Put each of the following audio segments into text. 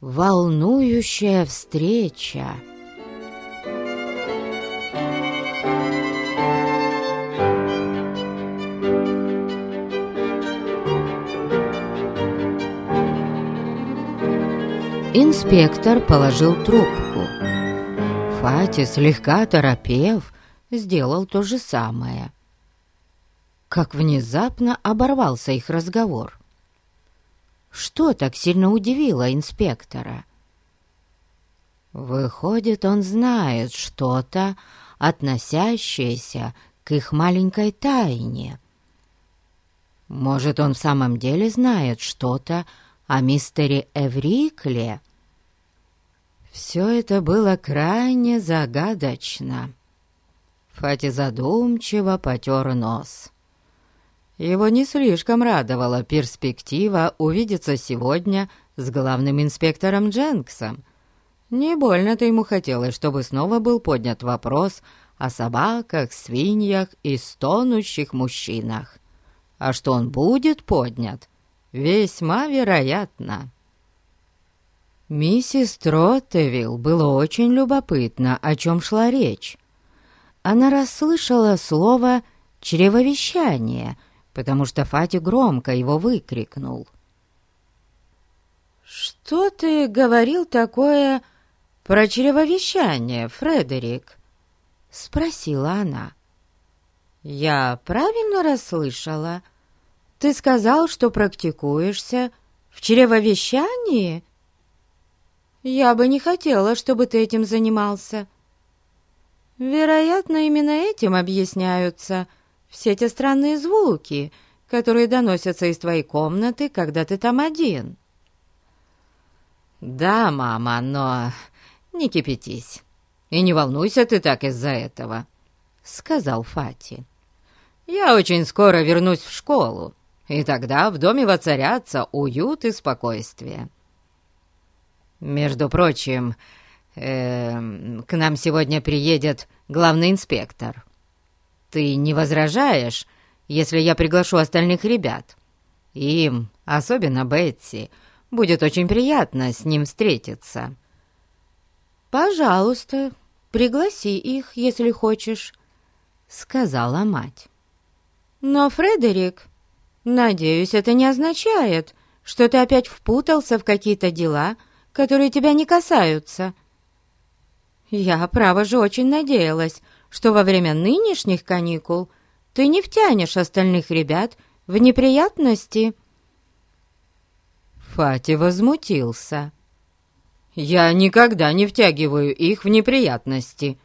волнующая встреча. Инспектор положил трубку. Фати, слегка торопев, сделал то же самое. Как внезапно оборвался их разговор. Что так сильно удивило инспектора? Выходит, он знает что-то, относящееся к их маленькой тайне. Может, он в самом деле знает что-то о мистере Эврикле? Все это было крайне загадочно. Фати задумчиво потер нос. Его не слишком радовала перспектива увидеться сегодня с главным инспектором Дженксом. Не больно-то ему хотелось, чтобы снова был поднят вопрос о собаках, свиньях и стонущих мужчинах. А что он будет поднят, весьма вероятно. Миссис Троттевилл было очень любопытно, о чем шла речь. Она расслышала слово «чревовещание», потому что Фати громко его выкрикнул. «Что ты говорил такое про чревовещание, Фредерик?» — спросила она. «Я правильно расслышала? Ты сказал, что практикуешься в чревовещании?» Я бы не хотела, чтобы ты этим занимался. Вероятно, именно этим объясняются все те странные звуки, которые доносятся из твоей комнаты, когда ты там один. Да, мама, но не кипятись. И не волнуйся ты так из-за этого, сказал Фати. Я очень скоро вернусь в школу, и тогда в доме воцарятся уют и спокойствие. «Между прочим, э, к нам сегодня приедет главный инспектор. Ты не возражаешь, если я приглашу остальных ребят? Им, особенно Бетси, будет очень приятно с ним встретиться». «Пожалуйста, пригласи их, если хочешь», — сказала мать. «Но, Фредерик, надеюсь, это не означает, что ты опять впутался в какие-то дела, которые тебя не касаются. Я, право же, очень надеялась, что во время нынешних каникул ты не втянешь остальных ребят в неприятности». Фати возмутился. «Я никогда не втягиваю их в неприятности.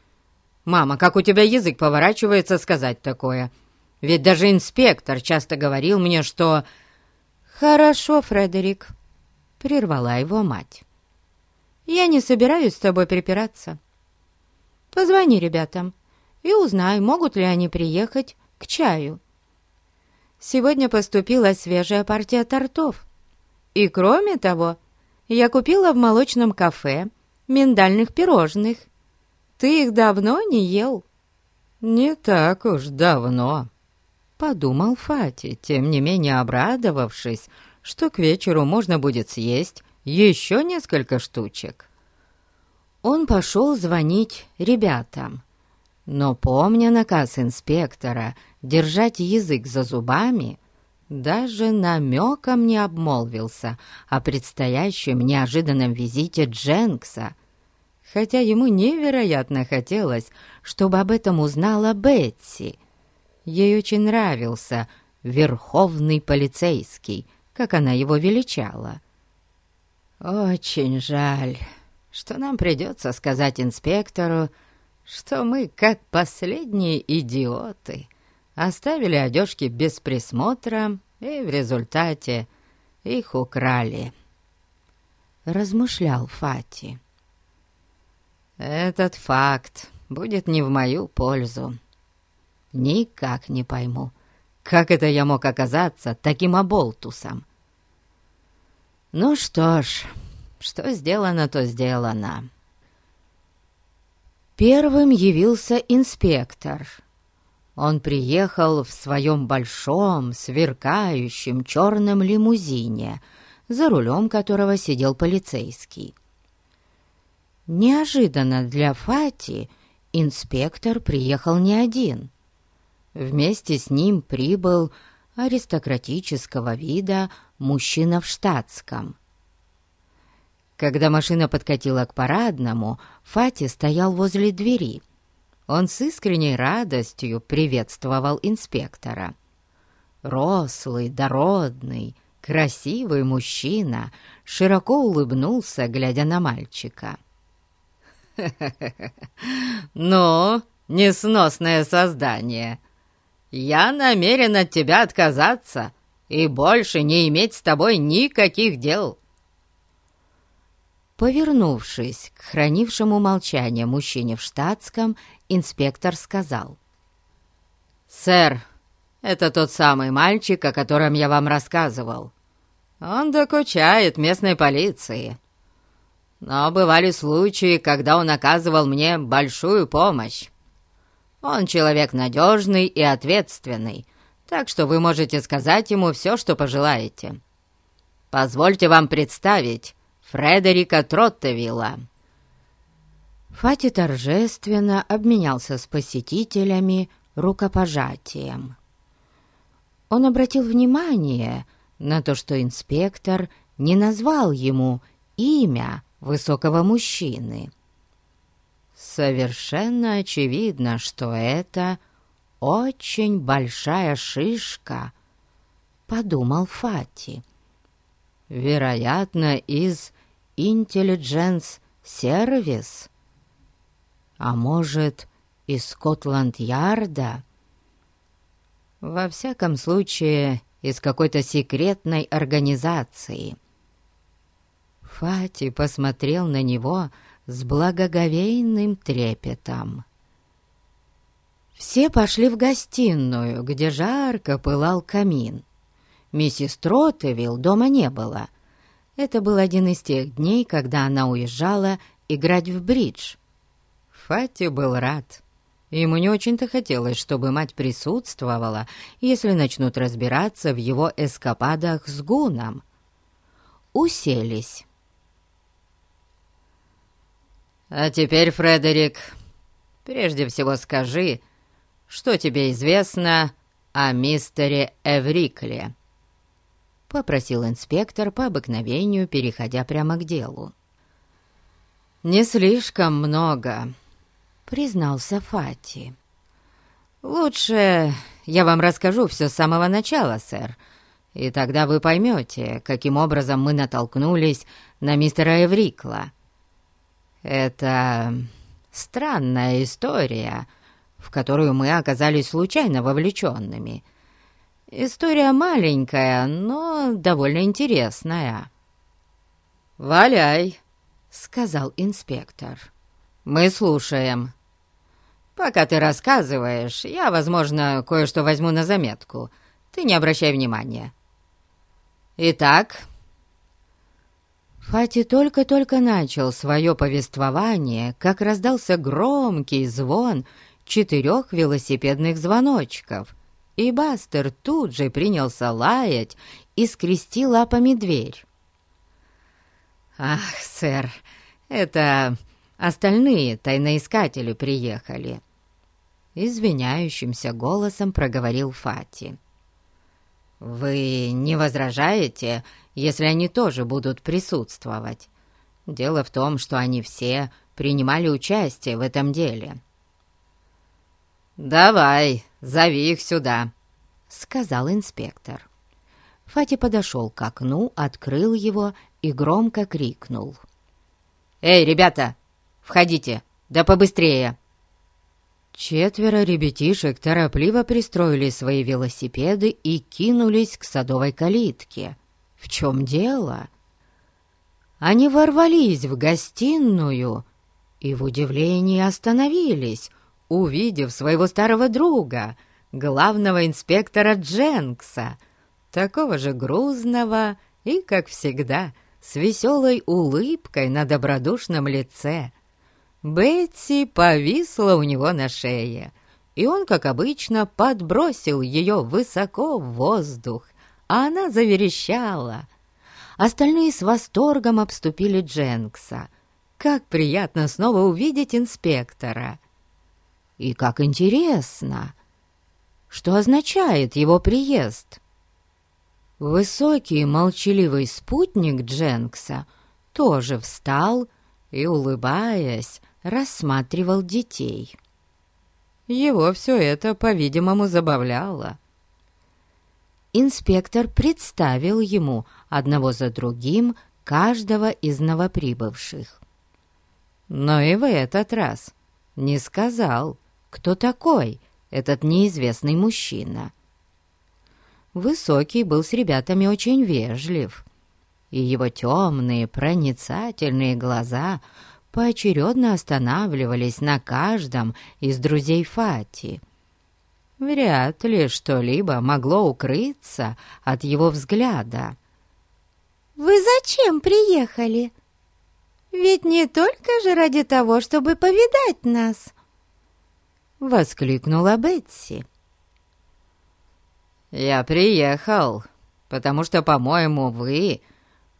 Мама, как у тебя язык поворачивается сказать такое? Ведь даже инспектор часто говорил мне, что...» «Хорошо, Фредерик», — прервала его мать. Я не собираюсь с тобой припираться. Позвони ребятам и узнай, могут ли они приехать к чаю. Сегодня поступила свежая партия тортов. И кроме того, я купила в молочном кафе миндальных пирожных. Ты их давно не ел?» «Не так уж давно», — подумал Фати, тем не менее обрадовавшись, что к вечеру можно будет съесть еще несколько штучек. Он пошел звонить ребятам, но, помня наказ инспектора держать язык за зубами, даже намеком не обмолвился о предстоящем неожиданном визите Дженкса, хотя ему невероятно хотелось, чтобы об этом узнала Бетси. Ей очень нравился верховный полицейский, как она его величала. «Очень жаль, что нам придется сказать инспектору, что мы, как последние идиоты, оставили одежки без присмотра и в результате их украли», — размышлял Фати. «Этот факт будет не в мою пользу. Никак не пойму, как это я мог оказаться таким оболтусом. Ну что ж, что сделано, то сделано. Первым явился инспектор. Он приехал в своем большом, сверкающем черном лимузине, за рулем которого сидел полицейский. Неожиданно для Фати инспектор приехал не один. Вместе с ним прибыл аристократического вида мужчина в штатском. Когда машина подкатила к парадному, Фати стоял возле двери. Он с искренней радостью приветствовал инспектора. Рослый, дородный, красивый мужчина широко улыбнулся, глядя на мальчика. «Ну, несносное создание, я намерен от тебя отказаться и больше не иметь с тобой никаких дел». Повернувшись к хранившему молчание мужчине в штатском, инспектор сказал. «Сэр, это тот самый мальчик, о котором я вам рассказывал. Он докучает местной полиции. Но бывали случаи, когда он оказывал мне большую помощь. Он человек надежный и ответственный, так что вы можете сказать ему все, что пожелаете. Позвольте вам представить Фредерика Троттевилла». Фати торжественно обменялся с посетителями рукопожатием. Он обратил внимание на то, что инспектор не назвал ему имя высокого мужчины. Совершенно очевидно, что это очень большая шишка, подумал Фати. Вероятно, из Intelligence Service, а может, из Скотланд-Ярда. Во всяком случае, из какой-то секретной организации. Фати посмотрел на него с благоговейным трепетом. Все пошли в гостиную, где жарко пылал камин. Миссис Тротевилл дома не было. Это был один из тех дней, когда она уезжала играть в бридж. Фати был рад. Ему не очень-то хотелось, чтобы мать присутствовала, если начнут разбираться в его эскападах с Гуном. Уселись. «А теперь, Фредерик, прежде всего скажи, что тебе известно о мистере Эврикле?» — попросил инспектор по обыкновению, переходя прямо к делу. «Не слишком много», — признался Фати. «Лучше я вам расскажу все с самого начала, сэр, и тогда вы поймете, каким образом мы натолкнулись на мистера Эврикла». Это странная история, в которую мы оказались случайно вовлеченными. История маленькая, но довольно интересная. «Валяй», — сказал инспектор. «Мы слушаем». «Пока ты рассказываешь, я, возможно, кое-что возьму на заметку. Ты не обращай внимания». «Итак, Фати только-только начал свое повествование, как раздался громкий звон четырех велосипедных звоночков, и Бастер тут же принялся лаять и скрести лапами дверь. «Ах, сэр, это остальные тайноискатели приехали», — извиняющимся голосом проговорил Фати. «Вы не возражаете, если они тоже будут присутствовать? Дело в том, что они все принимали участие в этом деле». «Давай, зови их сюда», — сказал инспектор. Фати подошел к окну, открыл его и громко крикнул. «Эй, ребята, входите, да побыстрее!» Четверо ребятишек торопливо пристроили свои велосипеды и кинулись к садовой калитке. В чем дело? Они ворвались в гостиную и в удивлении остановились, увидев своего старого друга, главного инспектора Дженкса, такого же грузного и, как всегда, с веселой улыбкой на добродушном лице — Бетси повисла у него на шее, и он, как обычно, подбросил ее высоко в воздух, а она заверещала. остальные с восторгом обступили Дженкса. Как приятно снова увидеть инспектора! И как интересно! Что означает его приезд? Высокий молчаливый спутник Дженкса тоже встал и, улыбаясь, рассматривал детей. Его все это, по-видимому, забавляло. Инспектор представил ему одного за другим каждого из новоприбывших. Но и в этот раз не сказал, кто такой этот неизвестный мужчина. Высокий был с ребятами очень вежлив, и его темные проницательные глаза поочередно останавливались на каждом из друзей Фати. Вряд ли что-либо могло укрыться от его взгляда. «Вы зачем приехали? Ведь не только же ради того, чтобы повидать нас!» Воскликнула Бетси. «Я приехал, потому что, по-моему, вы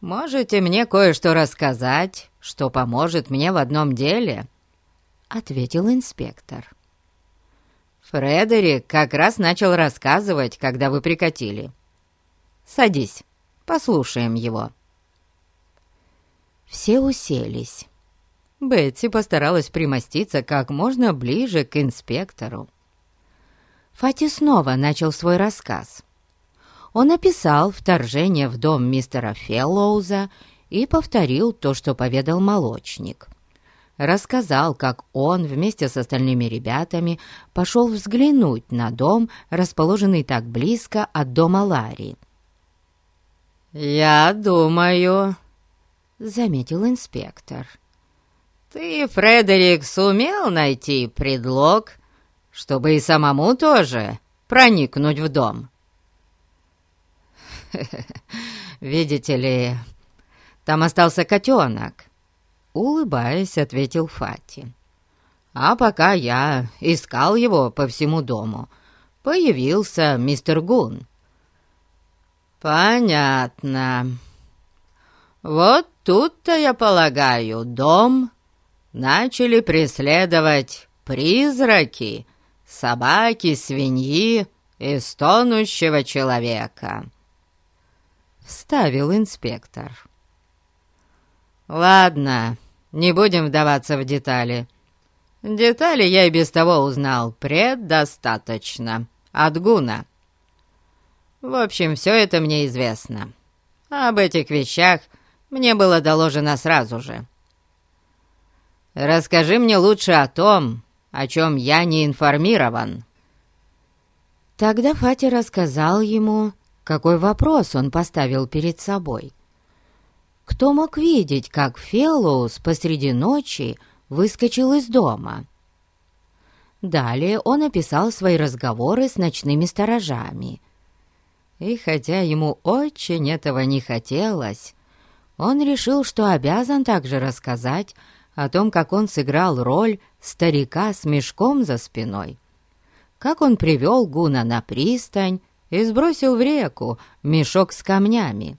можете мне кое-что рассказать, что поможет мне в одном деле», — ответил инспектор. «Фредерик как раз начал рассказывать, когда вы прикатили. Садись, послушаем его». Все уселись. Бетси постаралась примоститься как можно ближе к инспектору. Фати снова начал свой рассказ. Он описал вторжение в дом мистера Феллоуза и повторил то, что поведал молочник. Рассказал, как он вместе с остальными ребятами пошел взглянуть на дом, расположенный так близко от дома Ларри. «Я думаю», — заметил инспектор, — ты, Фредерик, сумел найти предлог, чтобы и самому тоже проникнуть в дом? Видите ли, там остался котенок, улыбаясь, ответил Фати. А пока я искал его по всему дому, появился мистер Гун. Понятно. Вот тут-то, я полагаю, дом начали преследовать призраки, собаки, свиньи и стонущего человека. Вставил инспектор. «Ладно, не будем вдаваться в детали. Детали я и без того узнал предостаточно. От Гуна. В общем, все это мне известно. Об этих вещах мне было доложено сразу же. Расскажи мне лучше о том, о чем я не информирован». Тогда Фати рассказал ему, какой вопрос он поставил перед собой. Кто мог видеть, как Феллоус посреди ночи выскочил из дома? Далее он описал свои разговоры с ночными сторожами. И хотя ему очень этого не хотелось, он решил, что обязан также рассказать о том, как он сыграл роль старика с мешком за спиной, как он привел Гуна на пристань и сбросил в реку мешок с камнями.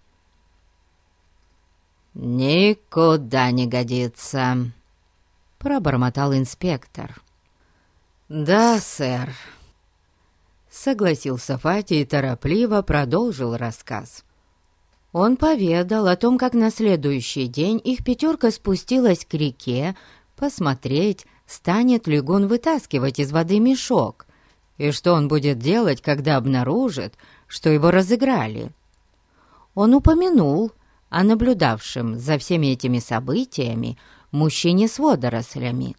«Никуда не годится», — пробормотал инспектор. «Да, сэр», — согласился Фати и торопливо продолжил рассказ. Он поведал о том, как на следующий день их пятерка спустилась к реке посмотреть, станет ли Гун вытаскивать из воды мешок, и что он будет делать, когда обнаружит, что его разыграли. Он упомянул о наблюдавшем за всеми этими событиями мужчине с водорослями.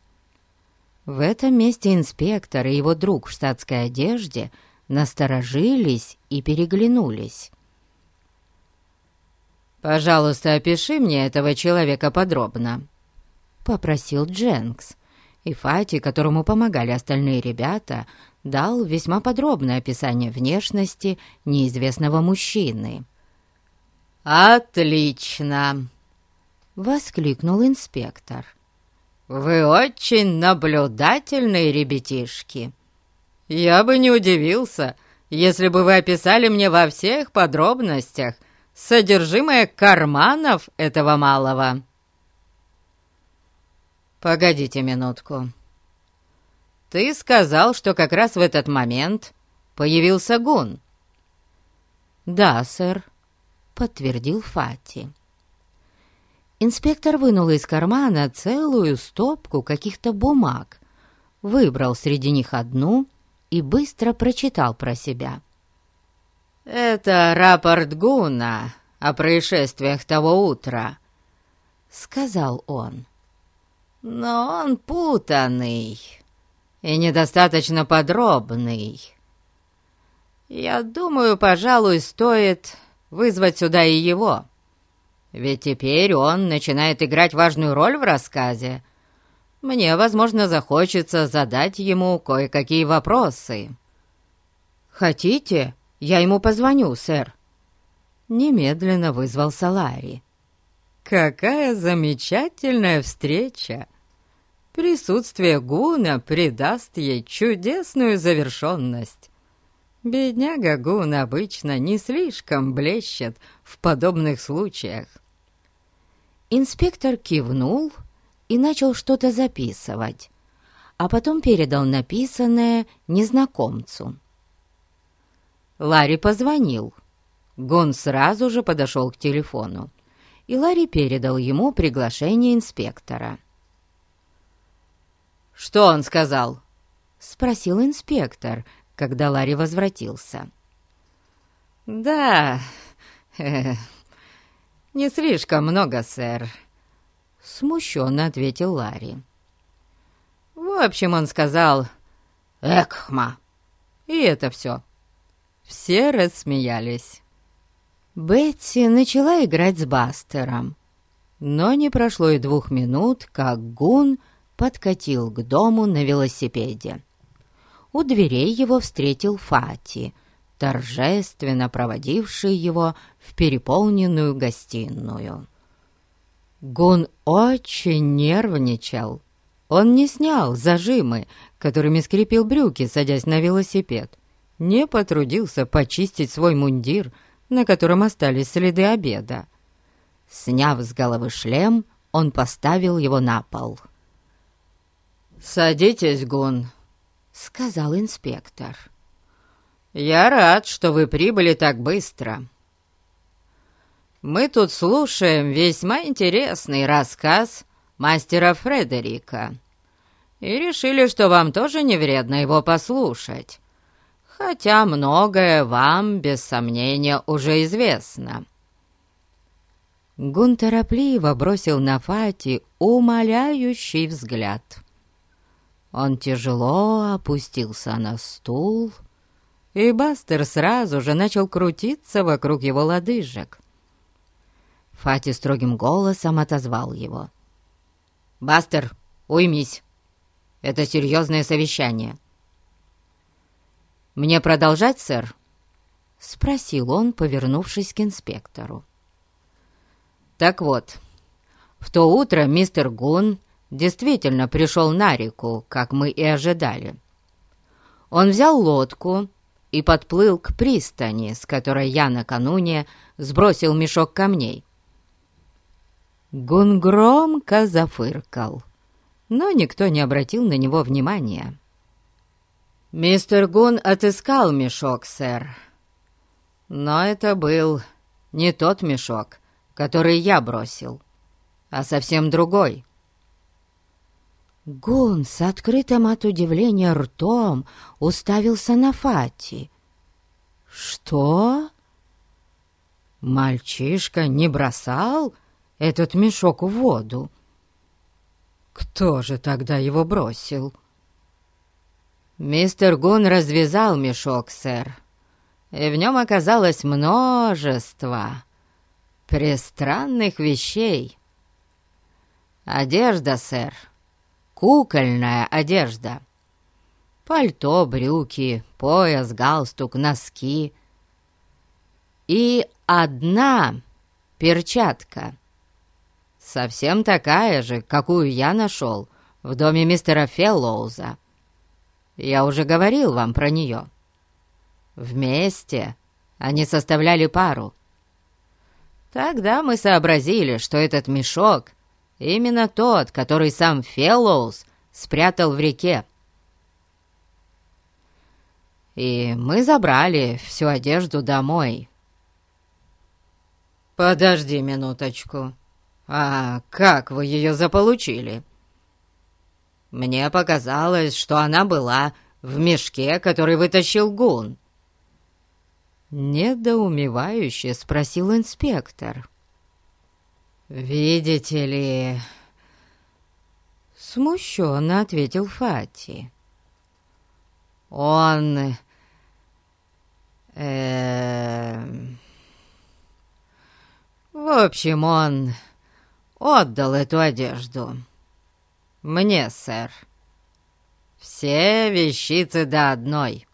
В этом месте инспектор и его друг в штатской одежде насторожились и переглянулись. «Пожалуйста, опиши мне этого человека подробно», — попросил Дженкс. И Фати, которому помогали остальные ребята, дал весьма подробное описание внешности неизвестного мужчины. «Отлично!» — воскликнул инспектор. «Вы очень наблюдательные ребятишки. Я бы не удивился, если бы вы описали мне во всех подробностях содержимое карманов этого малого. Погодите минутку. Ты сказал, что как раз в этот момент появился Гун. «Да, сэр», — подтвердил Фати. Инспектор вынул из кармана целую стопку каких-то бумаг, выбрал среди них одну и быстро прочитал про себя. «Это рапорт Гуна о происшествиях того утра», — сказал он. «Но он путанный и недостаточно подробный. Я думаю, пожалуй, стоит вызвать сюда и его, ведь теперь он начинает играть важную роль в рассказе. Мне, возможно, захочется задать ему кое-какие вопросы». «Хотите?» «Я ему позвоню, сэр». Немедленно вызвался Ларри. «Какая замечательная встреча! Присутствие Гуна придаст ей чудесную завершенность. Бедняга Гун обычно не слишком блещет в подобных случаях». Инспектор кивнул и начал что-то записывать, а потом передал написанное незнакомцу. Ларри позвонил. Гон сразу же подошел к телефону, и Ларри передал ему приглашение инспектора. «Что он сказал?» — спросил инспектор, когда Ларри возвратился. «Да, э, не слишком много, сэр», — смущенно ответил Ларри. «В общем, он сказал «Экхма», и это все». Все рассмеялись. Бетси начала играть с Бастером. Но не прошло и двух минут, как Гун подкатил к дому на велосипеде. У дверей его встретил Фати, торжественно проводивший его в переполненную гостиную. Гун очень нервничал. Он не снял зажимы, которыми скрепил брюки, садясь на велосипед не потрудился почистить свой мундир, на котором остались следы обеда. Сняв с головы шлем, он поставил его на пол. «Садитесь, Гун», — сказал инспектор. «Я рад, что вы прибыли так быстро. Мы тут слушаем весьма интересный рассказ мастера Фредерика и решили, что вам тоже не вредно его послушать хотя многое вам, без сомнения, уже известно». Гун торопливо бросил на Фати умоляющий взгляд. Он тяжело опустился на стул, и Бастер сразу же начал крутиться вокруг его лодыжек. Фати строгим голосом отозвал его. «Бастер, уймись! Это серьезное совещание. «Мне продолжать, сэр?» — спросил он, повернувшись к инспектору. «Так вот, в то утро мистер Гун действительно пришел на реку, как мы и ожидали. Он взял лодку и подплыл к пристани, с которой я накануне сбросил мешок камней. Гун громко зафыркал, но никто не обратил на него внимания. «Мистер Гун отыскал мешок, сэр. Но это был не тот мешок, который я бросил, а совсем другой». Гун с открытым от удивления ртом уставился на Фати. «Что? Мальчишка не бросал этот мешок в воду? Кто же тогда его бросил?» «Мистер Гун развязал мешок, сэр, и в нем оказалось множество пристранных вещей. Одежда, сэр, кукольная одежда. Пальто, брюки, пояс, галстук, носки. И одна перчатка, совсем такая же, какую я нашел в доме мистера Феллоуза. Я уже говорил вам про нее. Вместе они составляли пару. Тогда мы сообразили, что этот мешок именно тот, который сам Феллоус спрятал в реке. И мы забрали всю одежду домой. «Подожди минуточку. А как вы ее заполучили?» «Мне показалось, что она была в мешке, который вытащил Гун». Недоумевающе спросил инспектор. «Видите ли...» Смущенно ответил Фати. «Он... Э, в общем, он отдал эту одежду. Мне, сэр. Все вещицы до одной».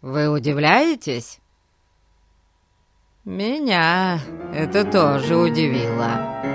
Вы удивляетесь? Меня это тоже удивило.